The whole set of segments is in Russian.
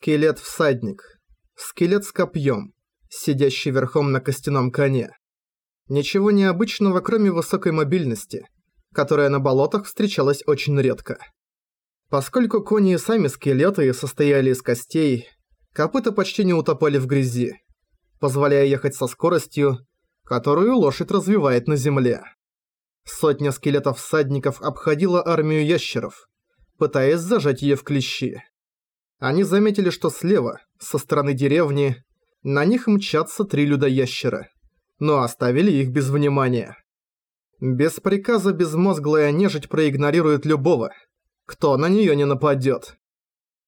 Скелет-всадник. Скелет с копьем, сидящий верхом на костяном коне. Ничего необычного, кроме высокой мобильности, которая на болотах встречалась очень редко. Поскольку кони и сами скелеты состояли из костей, копыта почти не утопали в грязи, позволяя ехать со скоростью, которую лошадь развивает на земле. Сотня скелетов всадников обходила армию ящеров, пытаясь зажать ее в клещи. Они заметили, что слева, со стороны деревни, на них мчатся три людоящера, но оставили их без внимания. Без приказа безмозглая нежить проигнорирует любого, кто на нее не нападет.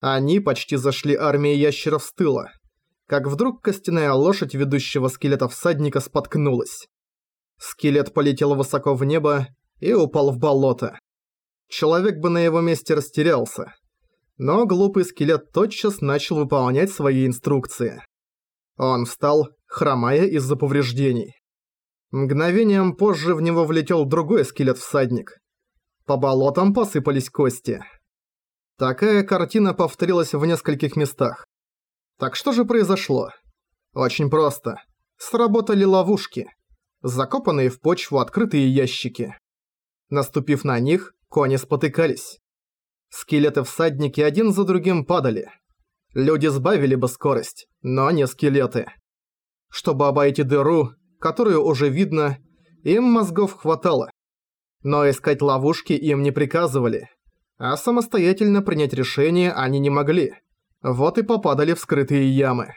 Они почти зашли армией ящеров с тыла, как вдруг костяная лошадь ведущего скелета всадника споткнулась. Скелет полетел высоко в небо и упал в болото. Человек бы на его месте растерялся, но глупый скелет тотчас начал выполнять свои инструкции. Он встал, хромая из-за повреждений. Мгновением позже в него влетел другой скелет-всадник. По болотам посыпались кости. Такая картина повторилась в нескольких местах. Так что же произошло? Очень просто. Сработали ловушки. Закопанные в почву открытые ящики. Наступив на них, кони спотыкались. Скелеты-всадники один за другим падали. Люди сбавили бы скорость, но не скелеты. Чтобы обойти дыру, которую уже видно, им мозгов хватало. Но искать ловушки им не приказывали, а самостоятельно принять решение они не могли. Вот и попадали в скрытые ямы.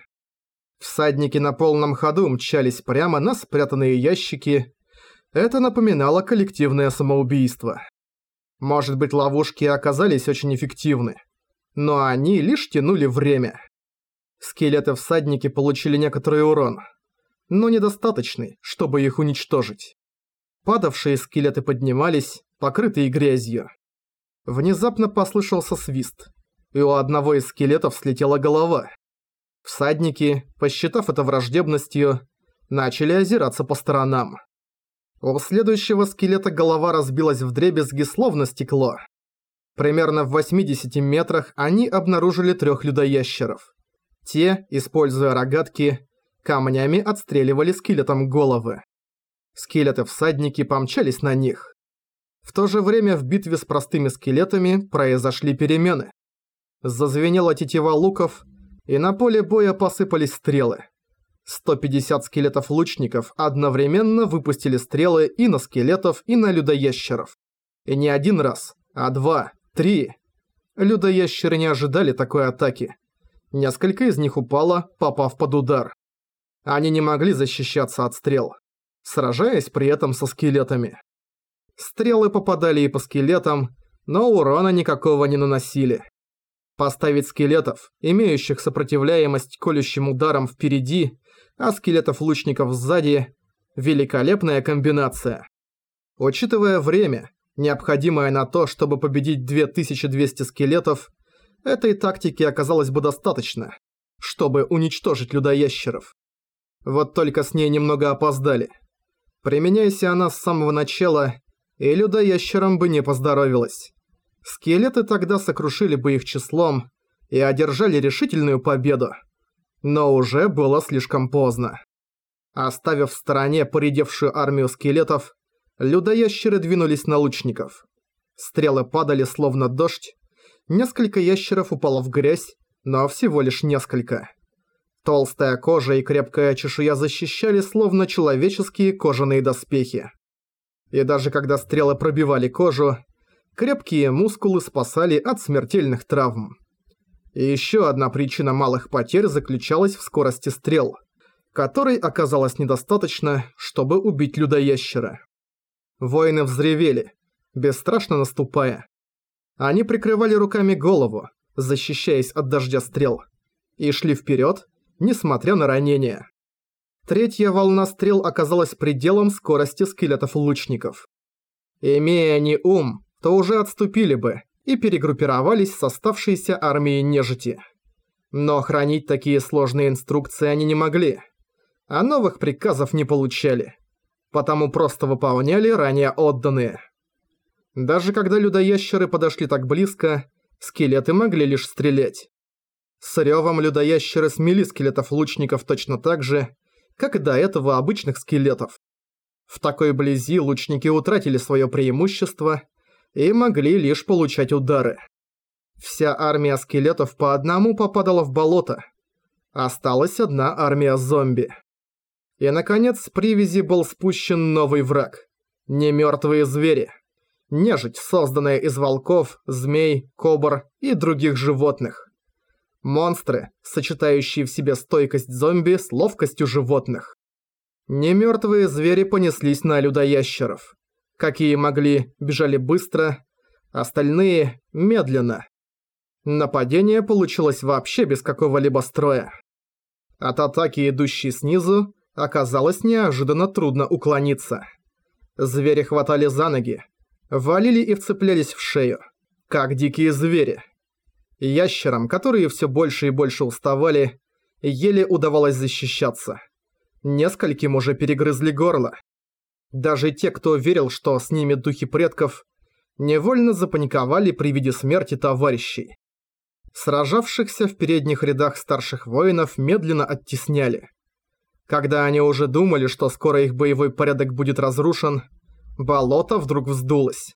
Всадники на полном ходу мчались прямо на спрятанные ящики. Это напоминало коллективное самоубийство. Может быть, ловушки оказались очень эффективны. Но они лишь тянули время. Скелеты-всадники получили некоторый урон. Но недостаточный, чтобы их уничтожить. Падавшие скелеты поднимались, покрытые грязью. Внезапно послышался свист, и у одного из скелетов слетела голова. Всадники, посчитав это враждебностью, начали озираться по сторонам. У следующего скелета голова разбилась в дребезги словно стекло. Примерно в 80 метрах они обнаружили трех людоящеров. Те, используя рогатки, камнями отстреливали скелетом головы. Скелеты-всадники помчались на них. В то же время в битве с простыми скелетами произошли перемены. Зазвенела тетива луков, и на поле боя посыпались стрелы. 150 скелетов-лучников одновременно выпустили стрелы и на скелетов, и на людоящеров. И не один раз, а два, три. Людоящеры не ожидали такой атаки. Несколько из них упало, попав под удар. Они не могли защищаться от стрел, сражаясь при этом со скелетами. Стрелы попадали и по скелетам, но урона никакого не наносили. Поставить скелетов, имеющих сопротивляемость колющим ударам впереди, а скелетов-лучников сзади – великолепная комбинация. Учитывая время, необходимое на то, чтобы победить 2200 скелетов, этой тактики оказалось бы достаточно, чтобы уничтожить людоящеров. Вот только с ней немного опоздали. Применяйся она с самого начала, и людоящерам бы не поздоровилось. Скелеты тогда сокрушили бы их числом и одержали решительную победу. Но уже было слишком поздно. Оставив в стороне поредевшую армию скелетов, людоящеры двинулись на лучников. Стрелы падали словно дождь, несколько ящеров упало в грязь, но всего лишь несколько. Толстая кожа и крепкая чешуя защищали словно человеческие кожаные доспехи. И даже когда стрелы пробивали кожу, крепкие мускулы спасали от смертельных травм. И еще одна причина малых потерь заключалась в скорости стрел, которой оказалось недостаточно, чтобы убить людоящера. Воины взревели, бесстрашно наступая. Они прикрывали руками голову, защищаясь от дождя стрел, и шли вперед, несмотря на ранения. Третья волна стрел оказалась пределом скорости скелетов-лучников. Имея они ум, то уже отступили бы, и перегруппировались с оставшейся армией нежити. Но хранить такие сложные инструкции они не могли, а новых приказов не получали, потому просто выполняли ранее отданные. Даже когда людоящеры подошли так близко, скелеты могли лишь стрелять. С рёвом людоящеры смели скелетов лучников точно так же, как и до этого обычных скелетов. В такой близи лучники утратили своё преимущество и могли лишь получать удары. Вся армия скелетов по одному попадала в болото. Осталась одна армия зомби. И, наконец, с привязи был спущен новый враг. Немёртвые звери. Нежить, созданная из волков, змей, кобр и других животных. Монстры, сочетающие в себе стойкость зомби с ловкостью животных. Немёртвые звери понеслись на людоящеров. Какие могли, бежали быстро, остальные – медленно. Нападение получилось вообще без какого-либо строя. От атаки, идущей снизу, оказалось неожиданно трудно уклониться. Звери хватали за ноги, валили и вцеплялись в шею, как дикие звери – Ящерам, которые все больше и больше уставали, еле удавалось защищаться. Нескольким уже перегрызли горло. Даже те, кто верил, что с ними духи предков, невольно запаниковали при виде смерти товарищей. Сражавшихся в передних рядах старших воинов медленно оттесняли. Когда они уже думали, что скоро их боевой порядок будет разрушен, болото вдруг вздулось.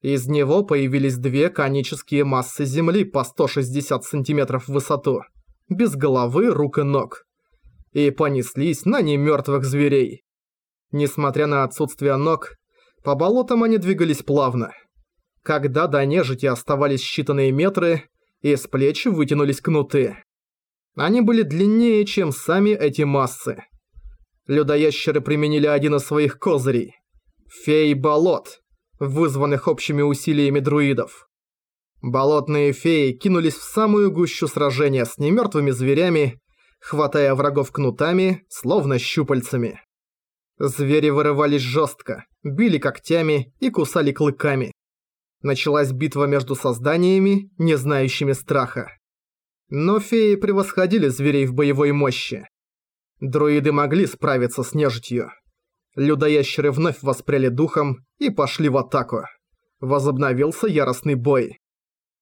Из него появились две конические массы Земли по 160 сантиметров в высоту, без головы, рук и ног, и понеслись на немертвых зверей. Несмотря на отсутствие ног, по болотам они двигались плавно. Когда до нежити оставались считанные метры, из плеч вытянулись кнуты. Они были длиннее, чем сами эти массы. Людоящеры применили один из своих козырей. Фей болот вызванных общими усилиями друидов. Болотные феи кинулись в самую гущу сражения с немертвыми зверями, хватая врагов кнутами, словно щупальцами. Звери вырывались жестко, били когтями и кусали клыками. Началась битва между созданиями, не знающими страха. Но феи превосходили зверей в боевой мощи. Друиды могли справиться с нежитью. Людоящеры вновь воспряли духом и пошли в атаку. Возобновился яростный бой.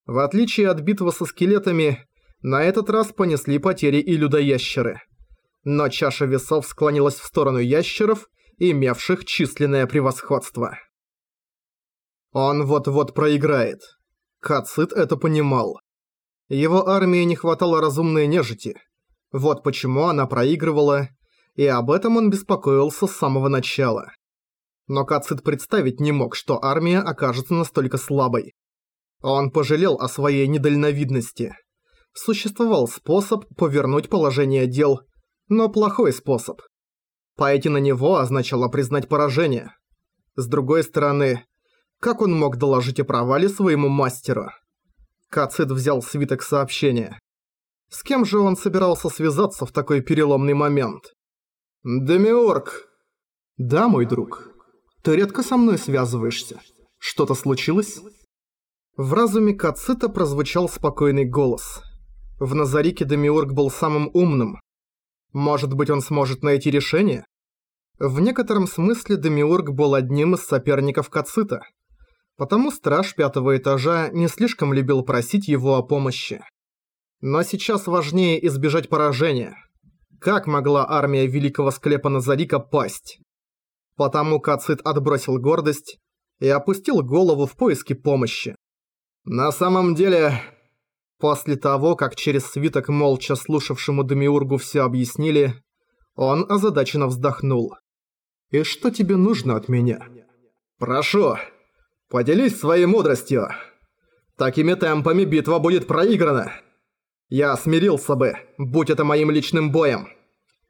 В отличие от битвы со скелетами, на этот раз понесли потери и людоящеры. Но чаша весов склонилась в сторону ящеров, имевших численное превосходство. Он вот-вот проиграет. Кацит это понимал. Его армии не хватало разумной нежити. Вот почему она проигрывала и об этом он беспокоился с самого начала. Но Кацит представить не мог, что армия окажется настолько слабой. Он пожалел о своей недальновидности. Существовал способ повернуть положение дел, но плохой способ. Пойти на него означало признать поражение. С другой стороны, как он мог доложить о провале своему мастеру? Кацит взял свиток сообщения. С кем же он собирался связаться в такой переломный момент? «Демиург!» «Да, мой друг. Ты редко со мной связываешься. Что-то случилось?» В разуме Кацита прозвучал спокойный голос. В Назарике Демиург был самым умным. Может быть, он сможет найти решение? В некотором смысле Демиург был одним из соперников Кацита. Потому страж пятого этажа не слишком любил просить его о помощи. Но сейчас важнее избежать поражения – как могла армия великого склепа Назарика пасть? Потому Кацит отбросил гордость и опустил голову в поиске помощи. На самом деле, после того, как через свиток молча слушавшему Демиургу все объяснили, он озадаченно вздохнул. «И что тебе нужно от меня?» «Прошу, поделись своей мудростью. Такими темпами битва будет проиграна». Я смирился бы, будь это моим личным боем.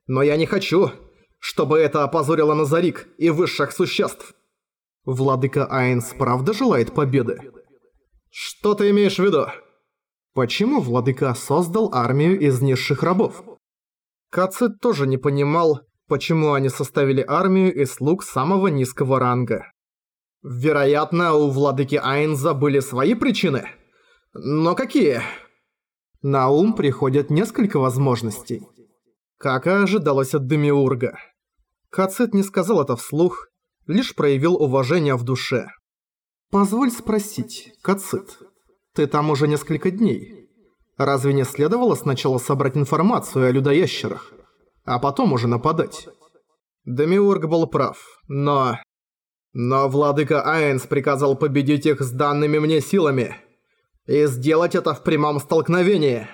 Но я не хочу, чтобы это опозорило Назарик и высших существ. Владыка Айнс правда желает победы? Что ты имеешь в виду? Почему Владыка создал армию из низших рабов? Кацит тоже не понимал, почему они составили армию из слуг самого низкого ранга. Вероятно, у Владыки Айнза были свои причины. Но какие? На ум приходят несколько возможностей. Как и ожидалось от Демиурга. Кацит не сказал это вслух, лишь проявил уважение в душе. «Позволь спросить, Кацит, ты там уже несколько дней. Разве не следовало сначала собрать информацию о людоящерах, а потом уже нападать? Демиург был прав, но... Но владыка Айнс приказал победить их с данными мне силами. И сделать это в прямом столкновении.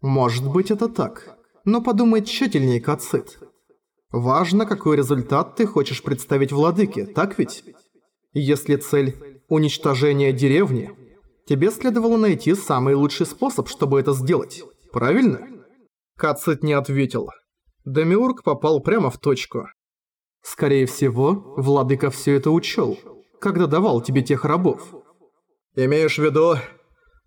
Может быть это так, но подумай тщательнее, Кацит. Важно, какой результат ты хочешь представить владыке, так ведь? Если цель – уничтожение деревни, тебе следовало найти самый лучший способ, чтобы это сделать, правильно? Кацит не ответил. Демиург попал прямо в точку. Скорее всего, владыка все это учел, когда давал тебе тех рабов. Имеешь в виду,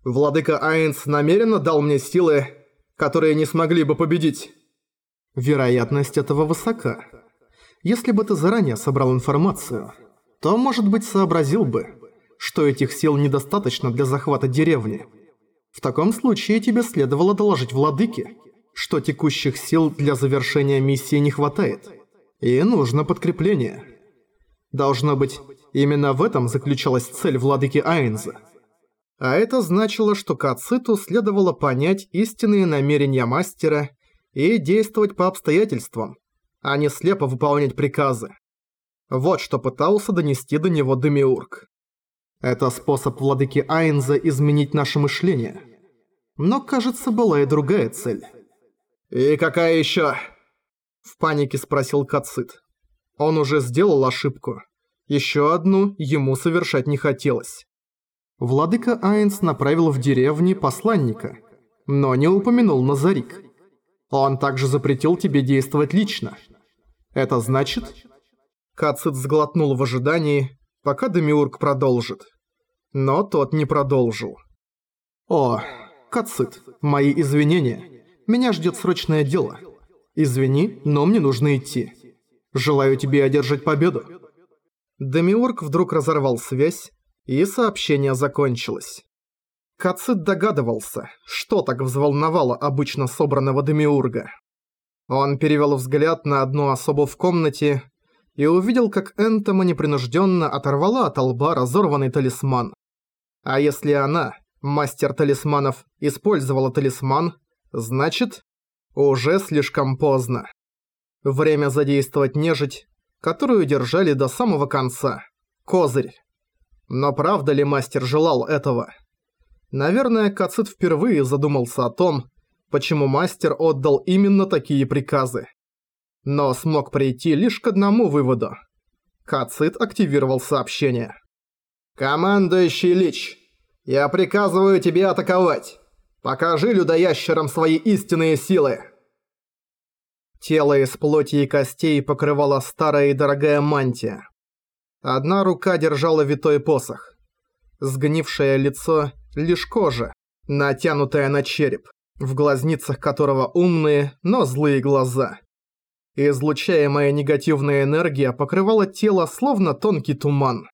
владыка Айнс намеренно дал мне силы, которые не смогли бы победить? Вероятность этого высока. Если бы ты заранее собрал информацию, то, может быть, сообразил бы, что этих сил недостаточно для захвата деревни. В таком случае тебе следовало доложить владыке, что текущих сил для завершения миссии не хватает. И нужно подкрепление. Должно быть, именно в этом заключалась цель владыки Айнза. А это значило, что Кациту следовало понять истинные намерения мастера и действовать по обстоятельствам, а не слепо выполнять приказы. Вот что пытался донести до него Демиург. Это способ владыки Айнза изменить наше мышление. Но, кажется, была и другая цель. «И какая ещё?» В панике спросил Кацит. Он уже сделал ошибку. Еще одну ему совершать не хотелось. Владыка Айнс направил в деревни посланника, но не упомянул Назарик. Он также запретил тебе действовать лично. Это значит... Кацит сглотнул в ожидании, пока Демиург продолжит. Но тот не продолжил. «О, Кацит, мои извинения. Меня ждет срочное дело. Извини, но мне нужно идти. Желаю тебе одержать победу». Демиург вдруг разорвал связь, и сообщение закончилось. Кацит догадывался, что так взволновало обычно собранного Демиурга. Он перевел взгляд на одну особу в комнате и увидел, как Энтома непринужденно оторвала от лба разорванный талисман. А если она, мастер талисманов, использовала талисман, значит, уже слишком поздно. Время задействовать нежить, которую держали до самого конца. Козырь. Но правда ли мастер желал этого? Наверное, Кацит впервые задумался о том, почему мастер отдал именно такие приказы. Но смог прийти лишь к одному выводу. Кацит активировал сообщение. «Командующий Лич, я приказываю тебе атаковать. Покажи людоящерам свои истинные силы!» Тело из плоти и костей покрывала старая и дорогая мантия. Одна рука держала витой посох. Сгнившее лицо – лишь кожа, натянутая на череп, в глазницах которого умные, но злые глаза. Излучаемая негативная энергия покрывала тело словно тонкий туман.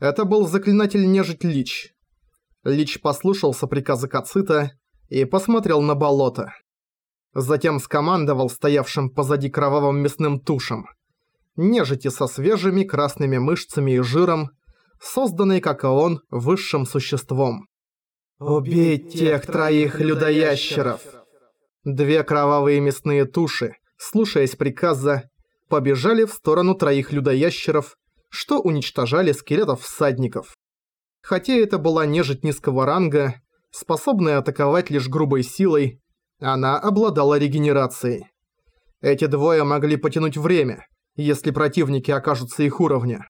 Это был заклинатель нежить Лич, Лич послушался приказа Кацита и посмотрел на болото. Затем скомандовал стоявшим позади кровавым мясным тушам. Нежити со свежими красными мышцами и жиром, созданной, как и он, высшим существом. «Убить тех троих людоящеров!» Две кровавые мясные туши, слушаясь приказа, побежали в сторону троих людоящеров, что уничтожали скелетов всадников. Хотя это была нежить низкого ранга, способная атаковать лишь грубой силой, она обладала регенерацией. Эти двое могли потянуть время, если противники окажутся их уровня.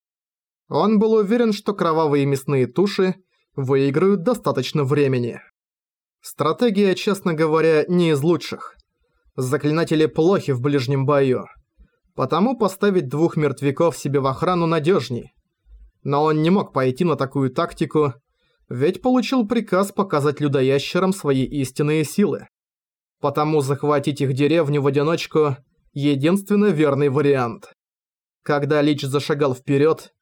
Он был уверен, что кровавые мясные туши выиграют достаточно времени. Стратегия, честно говоря, не из лучших. Заклинатели плохи в ближнем бою. Потому поставить двух мертвяков себе в охрану надежней. Но он не мог пойти на такую тактику, ведь получил приказ показать людоящерам свои истинные силы. Потому захватить их деревню в одиночку – единственно верный вариант. Когда Лич зашагал вперед,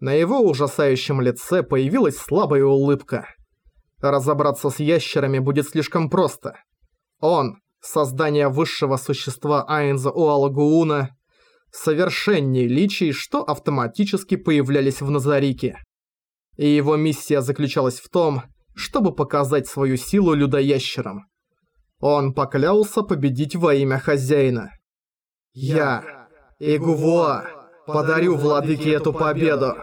на его ужасающем лице появилась слабая улыбка. Разобраться с ящерами будет слишком просто. Он, создание высшего существа Айнза Уалагууна, совершенней личий, что автоматически появлялись в Назарике. И его миссия заключалась в том, чтобы показать свою силу людоящерам. Он поклялся победить во имя хозяина. «Я, Игувоа, подарю владыке эту победу!»